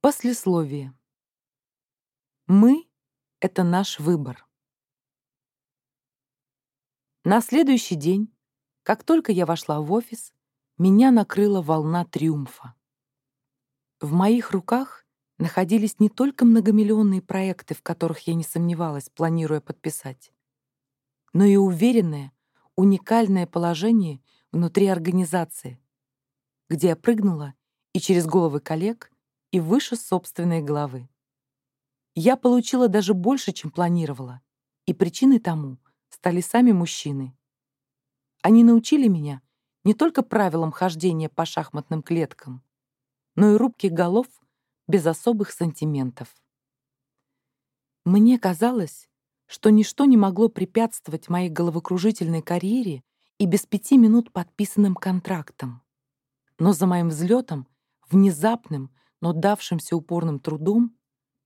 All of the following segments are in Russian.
Послесловие. Мы — это наш выбор. На следующий день, как только я вошла в офис, меня накрыла волна триумфа. В моих руках находились не только многомиллионные проекты, в которых я не сомневалась, планируя подписать, но и уверенное, уникальное положение внутри организации, где я прыгнула и через головы коллег, и выше собственной головы. Я получила даже больше, чем планировала, и причиной тому стали сами мужчины. Они научили меня не только правилам хождения по шахматным клеткам, но и рубки голов без особых сантиментов. Мне казалось, что ничто не могло препятствовать моей головокружительной карьере и без пяти минут подписанным контрактам. Но за моим взлетом, внезапным, но давшимся упорным трудом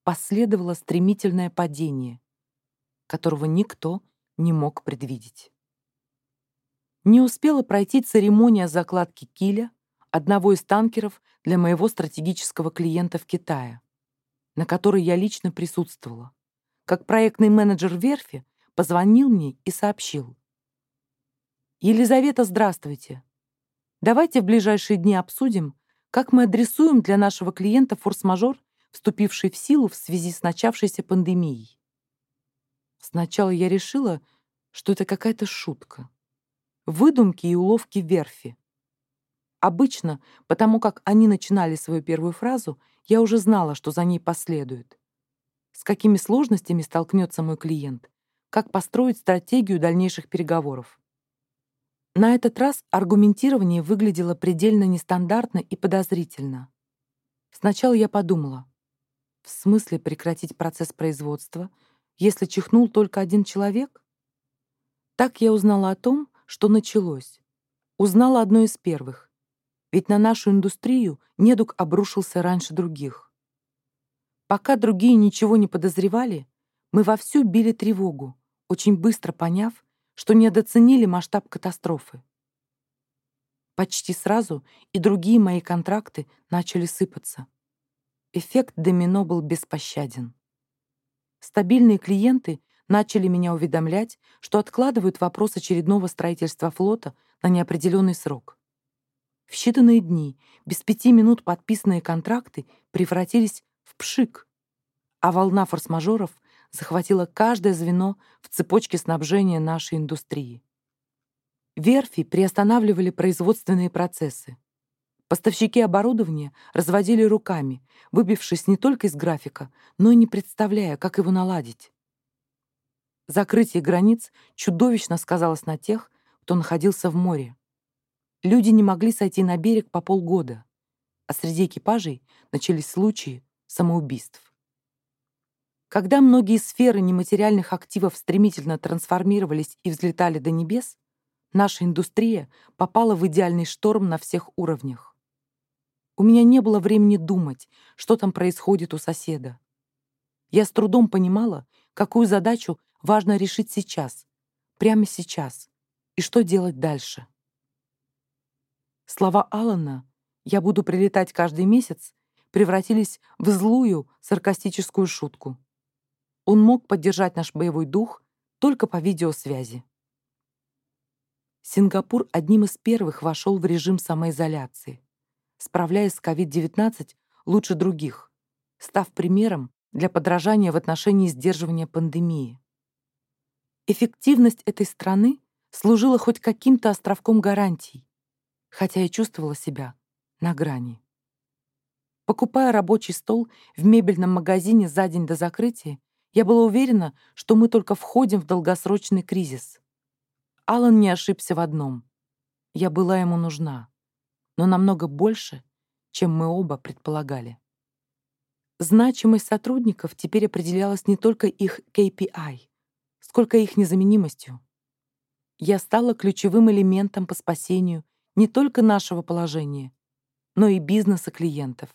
последовало стремительное падение, которого никто не мог предвидеть. Не успела пройти церемония закладки киля одного из танкеров для моего стратегического клиента в Китае, на которой я лично присутствовала, как проектный менеджер верфи позвонил мне и сообщил. «Елизавета, здравствуйте. Давайте в ближайшие дни обсудим, как мы адресуем для нашего клиента форс-мажор, вступивший в силу в связи с начавшейся пандемией? Сначала я решила, что это какая-то шутка. Выдумки и уловки верфи. Обычно, потому как они начинали свою первую фразу, я уже знала, что за ней последует. С какими сложностями столкнется мой клиент, как построить стратегию дальнейших переговоров. На этот раз аргументирование выглядело предельно нестандартно и подозрительно. Сначала я подумала, в смысле прекратить процесс производства, если чихнул только один человек? Так я узнала о том, что началось. Узнала одно из первых. Ведь на нашу индустрию недуг обрушился раньше других. Пока другие ничего не подозревали, мы вовсю били тревогу, очень быстро поняв, что недооценили масштаб катастрофы. Почти сразу и другие мои контракты начали сыпаться. Эффект домино был беспощаден. Стабильные клиенты начали меня уведомлять, что откладывают вопрос очередного строительства флота на неопределенный срок. В считанные дни, без пяти минут подписанные контракты превратились в пшик, а волна форс-мажоров захватила каждое звено в цепочке снабжения нашей индустрии. Верфи приостанавливали производственные процессы. Поставщики оборудования разводили руками, выбившись не только из графика, но и не представляя, как его наладить. Закрытие границ чудовищно сказалось на тех, кто находился в море. Люди не могли сойти на берег по полгода, а среди экипажей начались случаи самоубийств. Когда многие сферы нематериальных активов стремительно трансформировались и взлетали до небес, наша индустрия попала в идеальный шторм на всех уровнях. У меня не было времени думать, что там происходит у соседа. Я с трудом понимала, какую задачу важно решить сейчас, прямо сейчас, и что делать дальше. Слова Алана «я буду прилетать каждый месяц» превратились в злую саркастическую шутку. Он мог поддержать наш боевой дух только по видеосвязи. Сингапур одним из первых вошел в режим самоизоляции, справляясь с COVID-19 лучше других, став примером для подражания в отношении сдерживания пандемии. Эффективность этой страны служила хоть каким-то островком гарантий, хотя и чувствовала себя на грани. Покупая рабочий стол в мебельном магазине за день до закрытия, я была уверена, что мы только входим в долгосрочный кризис. Алан не ошибся в одном. Я была ему нужна, но намного больше, чем мы оба предполагали. Значимость сотрудников теперь определялась не только их KPI, сколько их незаменимостью. Я стала ключевым элементом по спасению не только нашего положения, но и бизнеса клиентов.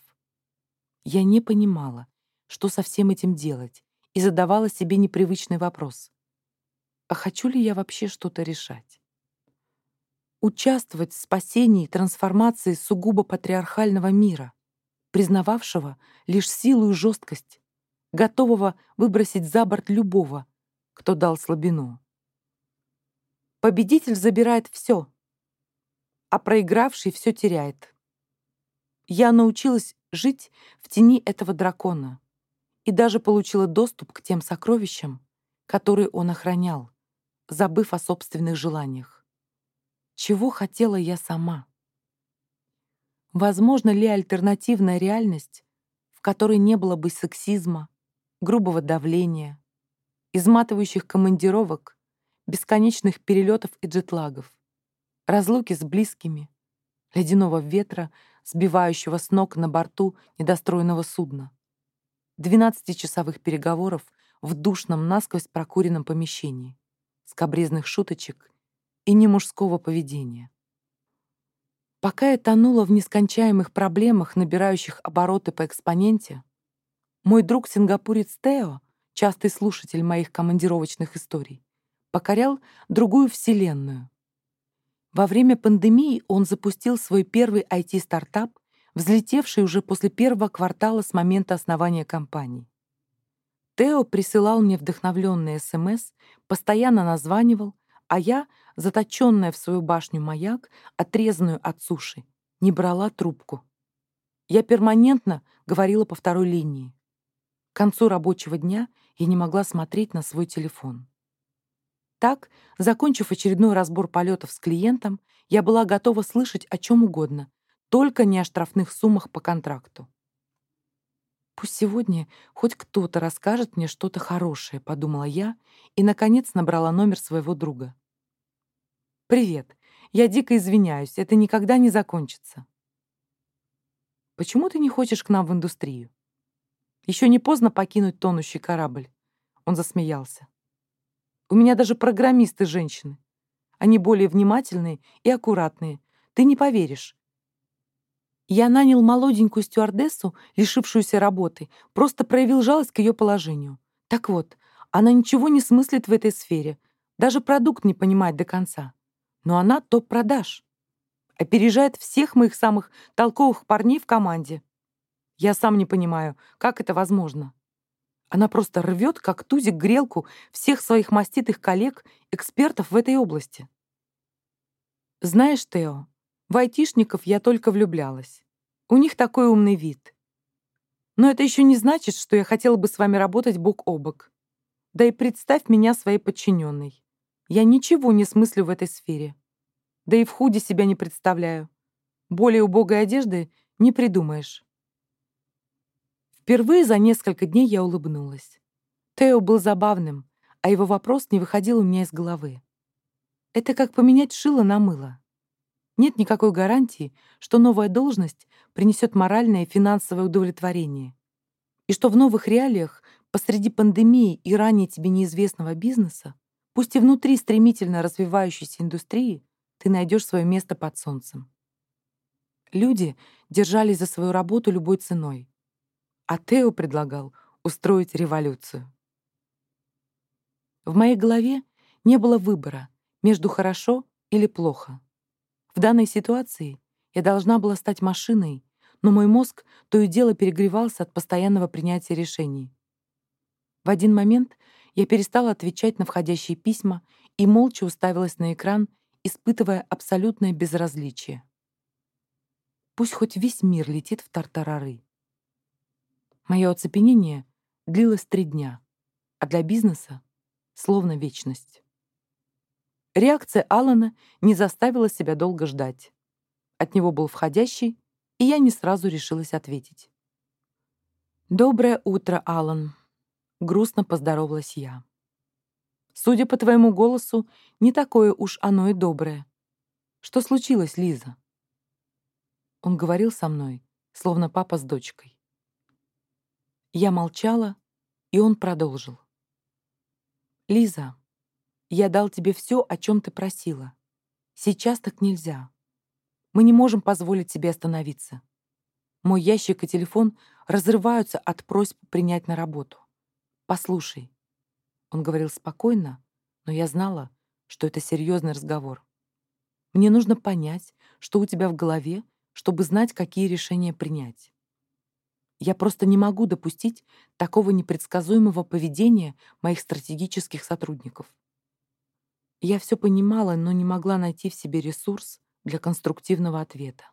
Я не понимала, что со всем этим делать, и задавала себе непривычный вопрос. А хочу ли я вообще что-то решать? Участвовать в спасении и трансформации сугубо патриархального мира, признававшего лишь силу и жесткость, готового выбросить за борт любого, кто дал слабину. Победитель забирает все, а проигравший все теряет. Я научилась жить в тени этого дракона и даже получила доступ к тем сокровищам, которые он охранял, забыв о собственных желаниях. Чего хотела я сама? Возможно ли альтернативная реальность, в которой не было бы сексизма, грубого давления, изматывающих командировок, бесконечных перелетов и джетлагов, разлуки с близкими, ледяного ветра, сбивающего с ног на борту недостроенного судна, 12-часовых переговоров в душном, насквозь прокуренном помещении, скобрезных шуточек и немужского поведения. Пока я тонула в нескончаемых проблемах, набирающих обороты по экспоненте, мой друг-сингапурец Тео, частый слушатель моих командировочных историй, покорял другую вселенную. Во время пандемии он запустил свой первый IT-стартап, взлетевший уже после первого квартала с момента основания компании. Тео присылал мне вдохновленные СМС, постоянно названивал, а я, заточенная в свою башню маяк, отрезанную от суши, не брала трубку. Я перманентно говорила по второй линии. К концу рабочего дня я не могла смотреть на свой телефон. Так, закончив очередной разбор полетов с клиентом, я была готова слышать о чем угодно, только не о штрафных суммах по контракту. «Пусть сегодня хоть кто-то расскажет мне что-то хорошее», — подумала я и, наконец, набрала номер своего друга. «Привет. Я дико извиняюсь. Это никогда не закончится». «Почему ты не хочешь к нам в индустрию? Еще не поздно покинуть тонущий корабль». Он засмеялся. «У меня даже программисты женщины. Они более внимательные и аккуратные. Ты не поверишь. Я нанял молоденькую стюардессу, лишившуюся работы, просто проявил жалость к ее положению. Так вот, она ничего не смыслит в этой сфере, даже продукт не понимает до конца. Но она топ-продаж. Опережает всех моих самых толковых парней в команде. Я сам не понимаю, как это возможно. Она просто рвет, как тузик, грелку всех своих маститых коллег, экспертов в этой области. Знаешь, Тео, в айтишников я только влюблялась. У них такой умный вид. Но это еще не значит, что я хотела бы с вами работать бок о бок. Да и представь меня своей подчиненной. Я ничего не смыслю в этой сфере. Да и в худе себя не представляю. Более убогой одежды не придумаешь. Впервые за несколько дней я улыбнулась. Тео был забавным, а его вопрос не выходил у меня из головы. Это как поменять шило на мыло. Нет никакой гарантии, что новая должность принесет моральное и финансовое удовлетворение. И что в новых реалиях, посреди пандемии и ранее тебе неизвестного бизнеса, пусть и внутри стремительно развивающейся индустрии, ты найдешь свое место под солнцем. Люди держались за свою работу любой ценой. А Тео предлагал устроить революцию. В моей голове не было выбора между хорошо или плохо. В данной ситуации я должна была стать машиной, но мой мозг то и дело перегревался от постоянного принятия решений. В один момент я перестала отвечать на входящие письма и молча уставилась на экран, испытывая абсолютное безразличие. Пусть хоть весь мир летит в тартарары. Мое оцепенение длилось три дня, а для бизнеса — словно вечность. Реакция Алана не заставила себя долго ждать. От него был входящий, и я не сразу решилась ответить. «Доброе утро, Алан», — грустно поздоровалась я. «Судя по твоему голосу, не такое уж оно и доброе. Что случилось, Лиза?» Он говорил со мной, словно папа с дочкой. Я молчала, и он продолжил. «Лиза, я дал тебе все, о чем ты просила. Сейчас так нельзя. Мы не можем позволить себе остановиться. Мой ящик и телефон разрываются от просьб принять на работу. Послушай. Он говорил спокойно, но я знала, что это серьезный разговор. Мне нужно понять, что у тебя в голове, чтобы знать, какие решения принять. Я просто не могу допустить такого непредсказуемого поведения моих стратегических сотрудников. Я все понимала, но не могла найти в себе ресурс для конструктивного ответа.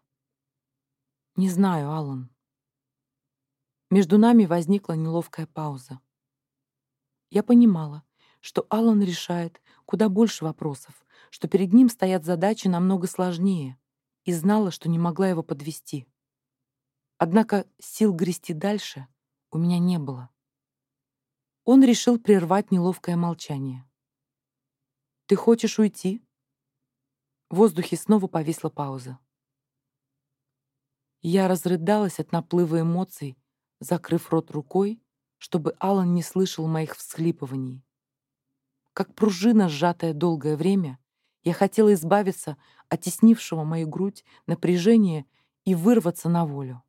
Не знаю, Аллан. Между нами возникла неловкая пауза. Я понимала, что Аллан решает куда больше вопросов, что перед ним стоят задачи намного сложнее, и знала, что не могла его подвести. Однако сил грести дальше у меня не было. Он решил прервать неловкое молчание. «Ты хочешь уйти?» В воздухе снова повисла пауза. Я разрыдалась от наплыва эмоций, закрыв рот рукой, чтобы Алан не слышал моих всхлипываний. Как пружина, сжатая долгое время, я хотела избавиться от теснившего мою грудь напряжения и вырваться на волю.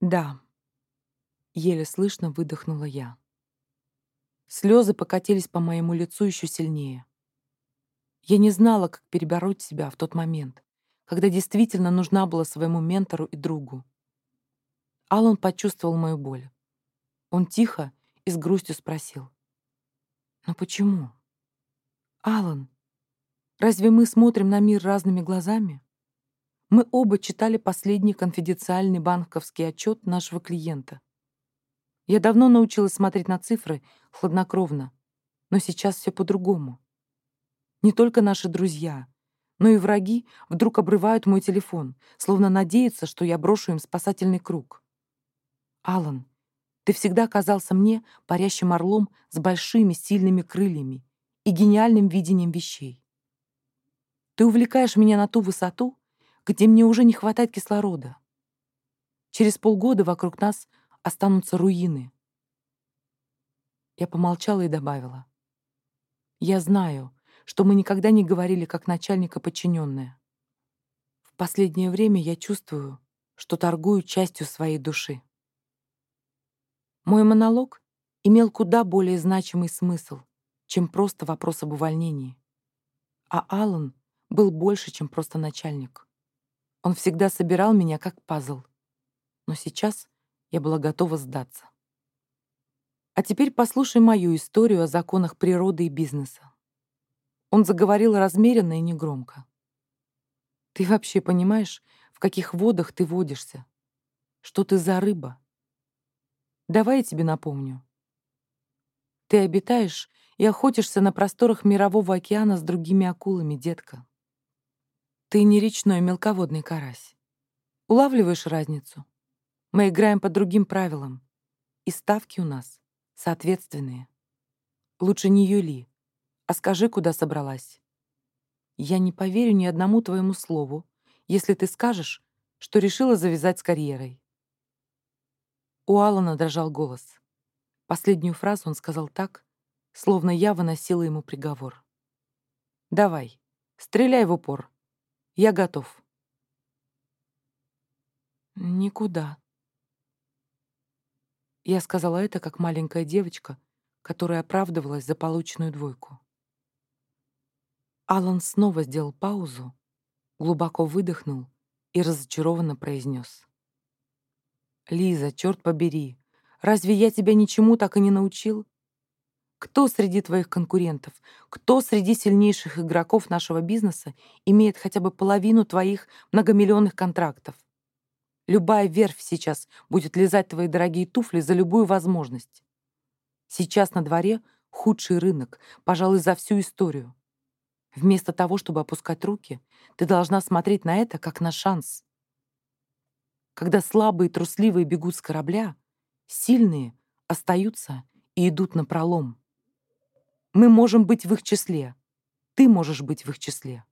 «Да», — еле слышно выдохнула я. Слезы покатились по моему лицу еще сильнее. Я не знала, как перебороть себя в тот момент когда действительно нужна была своему ментору и другу. Алан почувствовал мою боль. Он тихо и с грустью спросил. «Но почему?» «Алан, разве мы смотрим на мир разными глазами?» Мы оба читали последний конфиденциальный банковский отчет нашего клиента. Я давно научилась смотреть на цифры хладнокровно, но сейчас все по-другому. Не только наши друзья, но и враги вдруг обрывают мой телефон, словно надеются, что я брошу им спасательный круг. Алан, ты всегда казался мне парящим орлом с большими сильными крыльями и гениальным видением вещей. Ты увлекаешь меня на ту высоту, где мне уже не хватает кислорода. Через полгода вокруг нас останутся руины. Я помолчала и добавила. Я знаю, что мы никогда не говорили как начальник и подчиненная. В последнее время я чувствую, что торгую частью своей души. Мой монолог имел куда более значимый смысл, чем просто вопрос об увольнении. А Аллан был больше, чем просто начальник. Он всегда собирал меня как пазл. Но сейчас я была готова сдаться. А теперь послушай мою историю о законах природы и бизнеса. Он заговорил размеренно и негромко. «Ты вообще понимаешь, в каких водах ты водишься? Что ты за рыба? Давай я тебе напомню. Ты обитаешь и охотишься на просторах мирового океана с другими акулами, детка. Ты не речной мелководный карась. Улавливаешь разницу? Мы играем по другим правилам, и ставки у нас соответственные. Лучше не юли, а скажи, куда собралась. Я не поверю ни одному твоему слову, если ты скажешь, что решила завязать с карьерой. У Алана дрожал голос. Последнюю фразу он сказал так, словно я выносила ему приговор. «Давай, стреляй в упор. Я готов». «Никуда». Я сказала это, как маленькая девочка, которая оправдывалась за полученную двойку. Алан снова сделал паузу, глубоко выдохнул и разочарованно произнес. «Лиза, черт побери, разве я тебя ничему так и не научил? Кто среди твоих конкурентов, кто среди сильнейших игроков нашего бизнеса имеет хотя бы половину твоих многомиллионных контрактов? Любая верфь сейчас будет лизать твои дорогие туфли за любую возможность. Сейчас на дворе худший рынок, пожалуй, за всю историю. Вместо того, чтобы опускать руки, ты должна смотреть на это как на шанс. Когда слабые трусливые бегут с корабля, сильные остаются и идут на пролом. Мы можем быть в их числе. Ты можешь быть в их числе.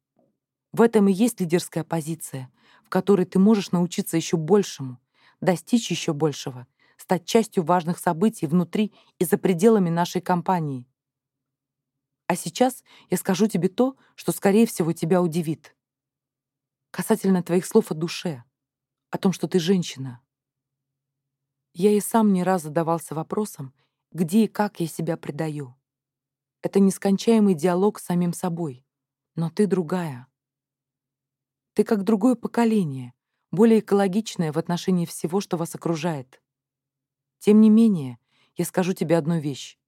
В этом и есть лидерская позиция, в которой ты можешь научиться еще большему, достичь еще большего, стать частью важных событий внутри и за пределами нашей компании, а сейчас я скажу тебе то, что, скорее всего, тебя удивит. Касательно твоих слов о душе, о том, что ты женщина. Я и сам не раз задавался вопросом, где и как я себя предаю. Это нескончаемый диалог с самим собой. Но ты другая. Ты как другое поколение, более экологичное в отношении всего, что вас окружает. Тем не менее, я скажу тебе одну вещь.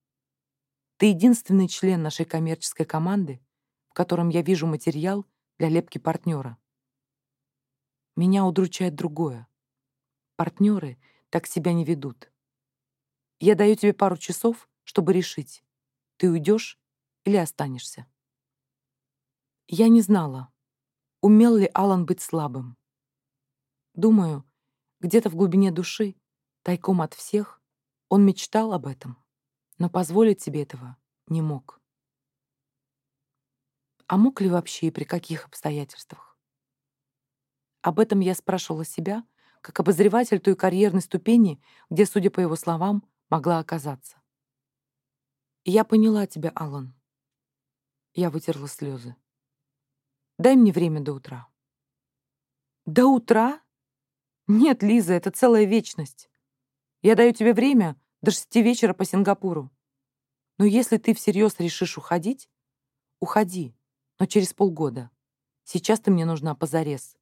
Ты единственный член нашей коммерческой команды, в котором я вижу материал для лепки партнера. Меня удручает другое. Партнеры так себя не ведут. Я даю тебе пару часов, чтобы решить, ты уйдешь или останешься. Я не знала, умел ли Алан быть слабым. Думаю, где-то в глубине души, тайком от всех, он мечтал об этом, но позволить себе этого не мог. А мог ли вообще и при каких обстоятельствах? Об этом я спрашивала себя, как обозреватель той карьерной ступени, где, судя по его словам, могла оказаться. Я поняла тебя, Алан. Я вытерла слезы. Дай мне время до утра. До утра? Нет, Лиза, это целая вечность. Я даю тебе время до шести вечера по Сингапуру. Но если ты всерьез решишь уходить, уходи, но через полгода. Сейчас ты мне нужна позарез.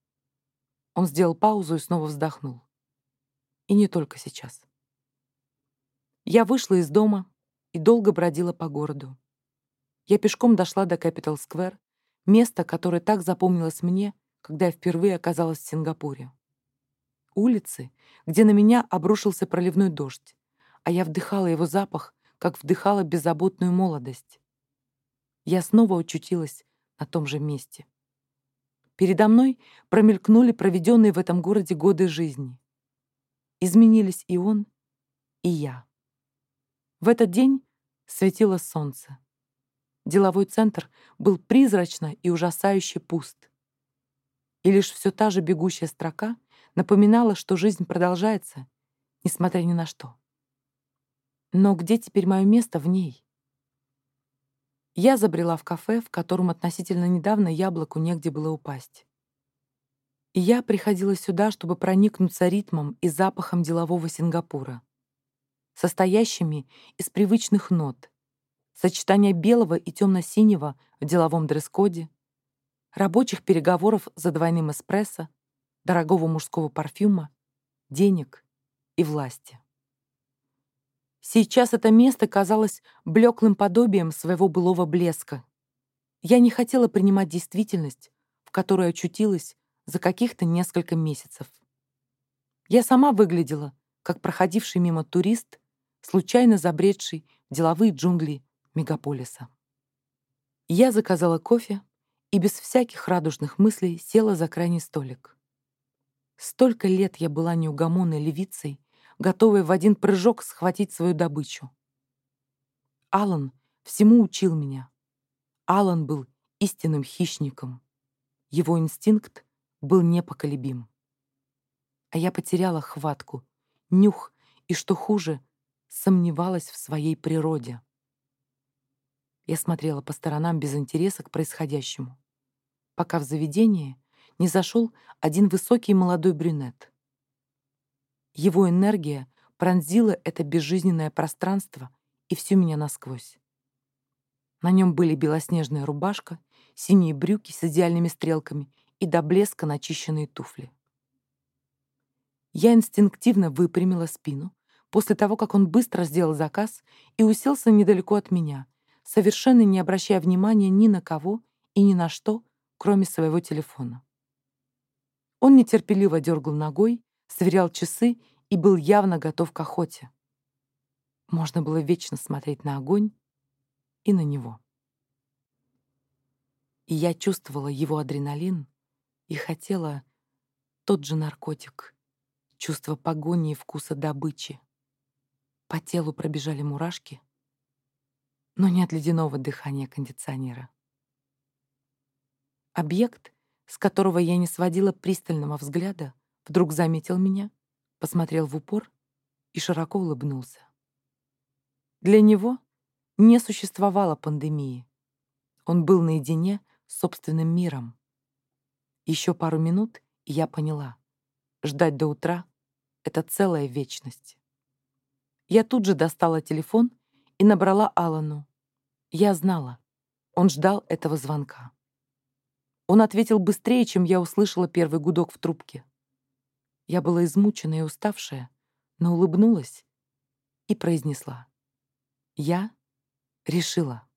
Он сделал паузу и снова вздохнул. И не только сейчас. Я вышла из дома и долго бродила по городу. Я пешком дошла до Square, место, которое так запомнилось мне, когда я впервые оказалась в Сингапуре. Улицы, где на меня обрушился проливной дождь, а я вдыхала его запах, как вдыхала беззаботную молодость. Я снова очутилась на том же месте. Передо мной промелькнули проведенные в этом городе годы жизни. Изменились и он, и я. В этот день светило солнце. Деловой центр был призрачно и ужасающе пуст. И лишь все та же бегущая строка напоминала, что жизнь продолжается, несмотря ни на что. Но где теперь мое место в ней? Я забрела в кафе, в котором относительно недавно яблоку негде было упасть. И я приходила сюда, чтобы проникнуться ритмом и запахом делового Сингапура, состоящими из привычных нот, сочетания белого и темно-синего в деловом дресс-коде, рабочих переговоров за двойным эспрессо, дорогого мужского парфюма, денег и власти. Сейчас это место казалось блеклым подобием своего былого блеска. Я не хотела принимать действительность, в которой очутилась за каких-то несколько месяцев. Я сама выглядела, как проходивший мимо турист, случайно забредший в деловые джунгли мегаполиса. Я заказала кофе и без всяких радужных мыслей села за крайний столик. Столько лет я была неугомонной левицей, готовая в один прыжок схватить свою добычу. Алан всему учил меня. Алан был истинным хищником. Его инстинкт был непоколебим. А я потеряла хватку, нюх и, что хуже, сомневалась в своей природе. Я смотрела по сторонам без интереса к происходящему, пока в заведение не зашел один высокий молодой брюнет. Его энергия пронзила это безжизненное пространство и всю меня насквозь. На нем были белоснежная рубашка, синие брюки с идеальными стрелками и до блеска начищенные туфли. Я инстинктивно выпрямила спину после того, как он быстро сделал заказ и уселся недалеко от меня, совершенно не обращая внимания ни на кого и ни на что, кроме своего телефона. Он нетерпеливо дергал ногой, сверял часы и был явно готов к охоте. Можно было вечно смотреть на огонь и на него. И я чувствовала его адреналин и хотела тот же наркотик, чувство погони и вкуса добычи. По телу пробежали мурашки, но не от ледяного дыхания кондиционера. Объект, с которого я не сводила пристального взгляда, вдруг заметил меня, посмотрел в упор и широко улыбнулся. Для него не существовало пандемии. Он был наедине с собственным миром. Еще пару минут, и я поняла. Ждать до утра — это целая вечность. Я тут же достала телефон и набрала Алану. Я знала. Он ждал этого звонка. Он ответил быстрее, чем я услышала первый гудок в трубке. Я была измучена и уставшая, но улыбнулась и произнесла. Я решила.